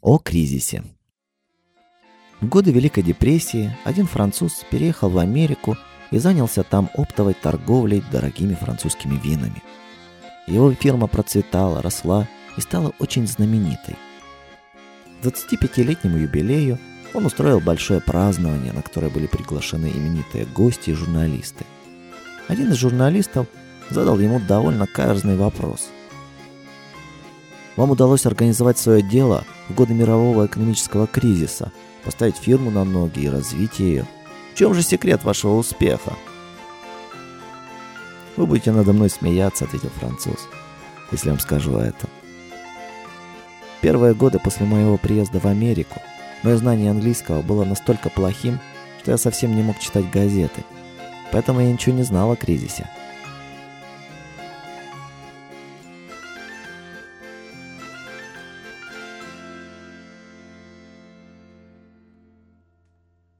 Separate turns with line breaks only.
О кризисе. В годы Великой депрессии один француз переехал в Америку и занялся там оптовой торговлей дорогими французскими винами. Его фирма процветала, росла и стала очень знаменитой. К 25-летнему юбилею он устроил большое празднование, на которое были приглашены именитые гости и журналисты. Один из журналистов задал ему довольно каверзный вопрос. «Вам удалось организовать свое дело в годы мирового экономического кризиса – поставить фирму на ноги и развить ее. В чем же секрет вашего успеха? Вы будете надо мной смеяться, ответил француз, если вам скажу это. Первые годы после моего приезда в Америку мое знание английского было настолько плохим, что я совсем не мог читать газеты. Поэтому я ничего не знал о кризисе.